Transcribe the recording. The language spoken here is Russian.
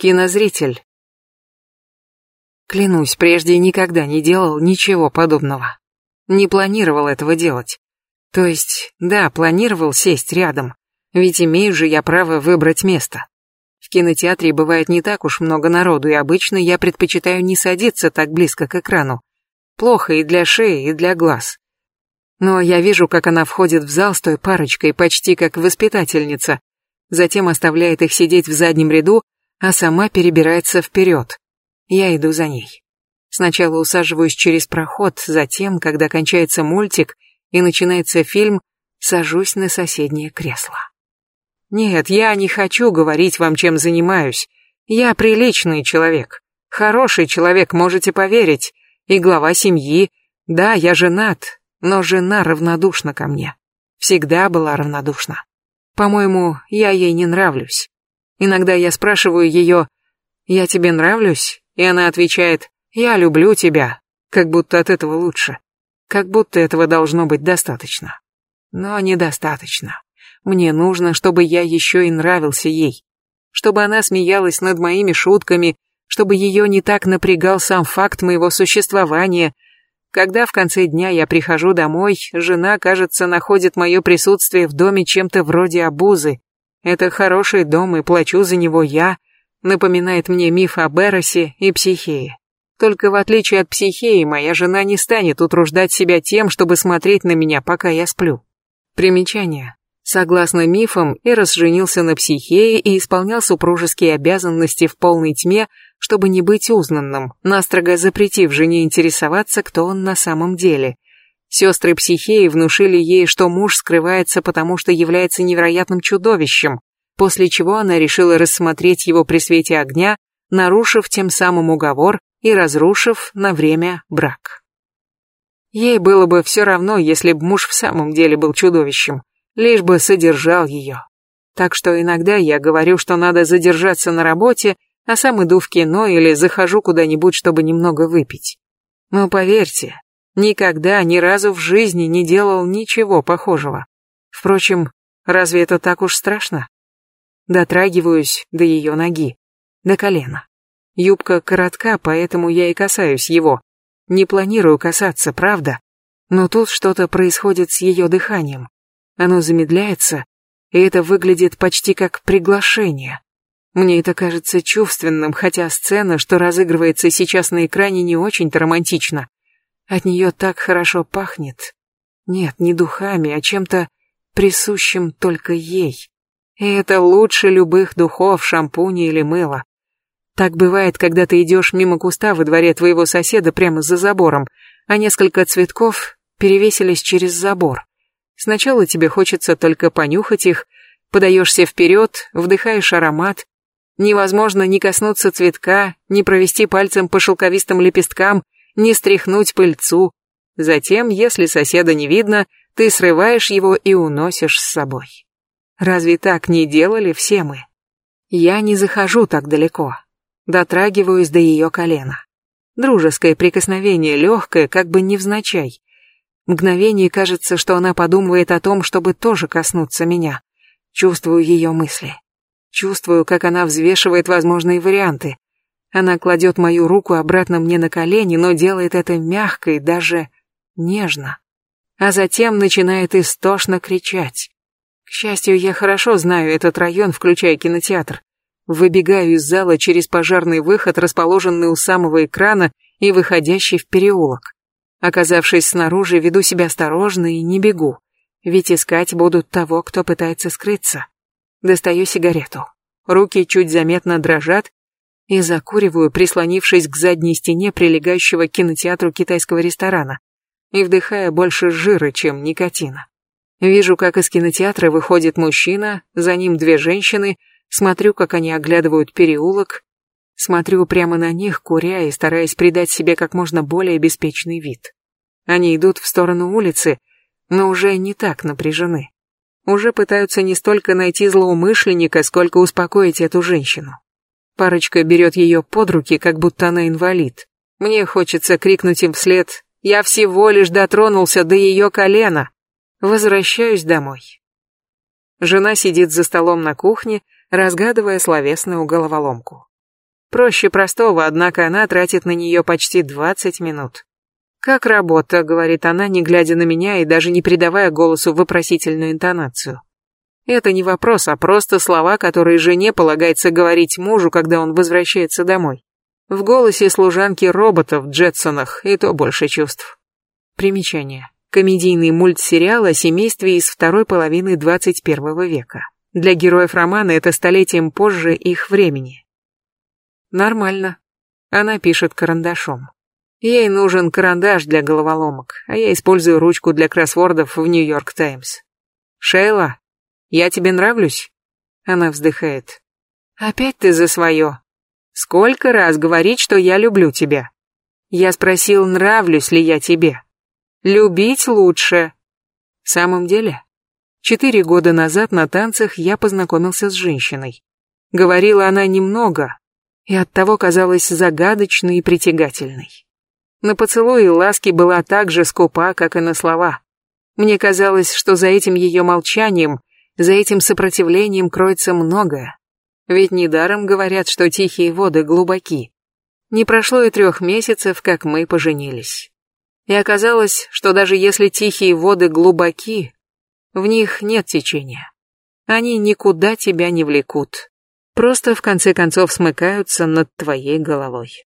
Кинозритель. Клянусь, прежде никогда не делал ничего подобного. Не планировал этого делать. То есть, да, планировал сесть рядом, ведь имею же я право выбрать место. В кинотеатре бывает не так уж много народу, и обычно я предпочитаю не садиться так близко к экрану. Плохо и для шеи, и для глаз. Но я вижу, как она входит в зал с той парочкой, почти как воспитательница, затем оставляет их сидеть в заднем ряду, а сама перебирается вперед. Я иду за ней. Сначала усаживаюсь через проход, затем, когда кончается мультик и начинается фильм, сажусь на соседнее кресло. Нет, я не хочу говорить вам, чем занимаюсь. Я приличный человек. Хороший человек, можете поверить. И глава семьи. Да, я женат, но жена равнодушна ко мне. Всегда была равнодушна. По-моему, я ей не нравлюсь. Иногда я спрашиваю ее, «Я тебе нравлюсь?» И она отвечает, «Я люблю тебя», как будто от этого лучше. Как будто этого должно быть достаточно. Но недостаточно. Мне нужно, чтобы я еще и нравился ей. Чтобы она смеялась над моими шутками, чтобы ее не так напрягал сам факт моего существования. Когда в конце дня я прихожу домой, жена, кажется, находит мое присутствие в доме чем-то вроде обузы. Это хороший дом, и плачу за него я, напоминает мне миф о Беросе и Психее. Только в отличие от Психеи, моя жена не станет утруждать себя тем, чтобы смотреть на меня, пока я сплю. Примечание. Согласно мифам, Эрос женился на Психее и исполнял супружеские обязанности в полной тьме, чтобы не быть узнанным, настрого запретив жене интересоваться, кто он на самом деле – Сестры Психеи внушили ей, что муж скрывается, потому что является невероятным чудовищем, после чего она решила рассмотреть его при свете огня, нарушив тем самым уговор и разрушив на время брак. Ей было бы все равно, если бы муж в самом деле был чудовищем, лишь бы содержал ее. Так что иногда я говорю, что надо задержаться на работе, а сам иду в кино или захожу куда-нибудь, чтобы немного выпить. Но поверьте, Никогда, ни разу в жизни не делал ничего похожего. Впрочем, разве это так уж страшно? Дотрагиваюсь до ее ноги, до колена. Юбка коротка, поэтому я и касаюсь его. Не планирую касаться, правда? Но тут что-то происходит с ее дыханием. Оно замедляется, и это выглядит почти как приглашение. Мне это кажется чувственным, хотя сцена, что разыгрывается сейчас на экране, не очень-то романтична. От нее так хорошо пахнет. Нет, не духами, а чем-то присущим только ей. И это лучше любых духов, шампуня или мыла. Так бывает, когда ты идешь мимо куста во дворе твоего соседа прямо за забором, а несколько цветков перевесились через забор. Сначала тебе хочется только понюхать их, подаешься вперед, вдыхаешь аромат. Невозможно ни коснуться цветка, ни провести пальцем по шелковистым лепесткам, не стряхнуть пыльцу. Затем, если соседа не видно, ты срываешь его и уносишь с собой. Разве так не делали все мы? Я не захожу так далеко. Дотрагиваюсь до ее колена. Дружеское прикосновение, легкое, как бы невзначай. Мгновение кажется, что она подумывает о том, чтобы тоже коснуться меня. Чувствую ее мысли. Чувствую, как она взвешивает возможные варианты. Она кладет мою руку обратно мне на колени, но делает это мягко и даже нежно. А затем начинает истошно кричать. К счастью, я хорошо знаю этот район, включая кинотеатр. Выбегаю из зала через пожарный выход, расположенный у самого экрана и выходящий в переулок. Оказавшись снаружи, веду себя осторожно и не бегу, ведь искать будут того, кто пытается скрыться. Достаю сигарету. Руки чуть заметно дрожат, и закуриваю, прислонившись к задней стене прилегающего к кинотеатру китайского ресторана и вдыхая больше жира, чем никотина. Вижу, как из кинотеатра выходит мужчина, за ним две женщины, смотрю, как они оглядывают переулок, смотрю прямо на них, куря и стараясь придать себе как можно более беспечный вид. Они идут в сторону улицы, но уже не так напряжены. Уже пытаются не столько найти злоумышленника, сколько успокоить эту женщину. Парочка берет ее под руки, как будто она инвалид. Мне хочется крикнуть им вслед «Я всего лишь дотронулся до ее колена!» Возвращаюсь домой. Жена сидит за столом на кухне, разгадывая словесную головоломку. Проще простого, однако она тратит на нее почти 20 минут. «Как работа», — говорит она, не глядя на меня и даже не придавая голосу вопросительную интонацию. Это не вопрос, а просто слова, которые жене полагается говорить мужу, когда он возвращается домой. В голосе служанки роботов в Джетсонах и то больше чувств. Примечание. Комедийный мультсериал о семействе из второй половины 21 века. Для героев романа это столетием позже их времени. Нормально. Она пишет карандашом. Ей нужен карандаш для головоломок, а я использую ручку для кроссвордов в Нью-Йорк Таймс. Шейла, я тебе нравлюсь? Она вздыхает. Опять ты за свое. Сколько раз говорить, что я люблю тебя? Я спросил, нравлюсь ли я тебе. Любить лучше. В самом деле, четыре года назад на танцах я познакомился с женщиной. Говорила она немного, и оттого казалась загадочной и притягательной. На поцелуи и ласки была так же скупа, как и на слова. Мне казалось, что за этим ее молчанием, за этим сопротивлением кроется многое. Ведь недаром говорят, что тихие воды глубоки. Не прошло и трех месяцев, как мы поженились. И оказалось, что даже если тихие воды глубоки, в них нет течения. Они никуда тебя не влекут просто в конце концов смыкаются над твоей головой.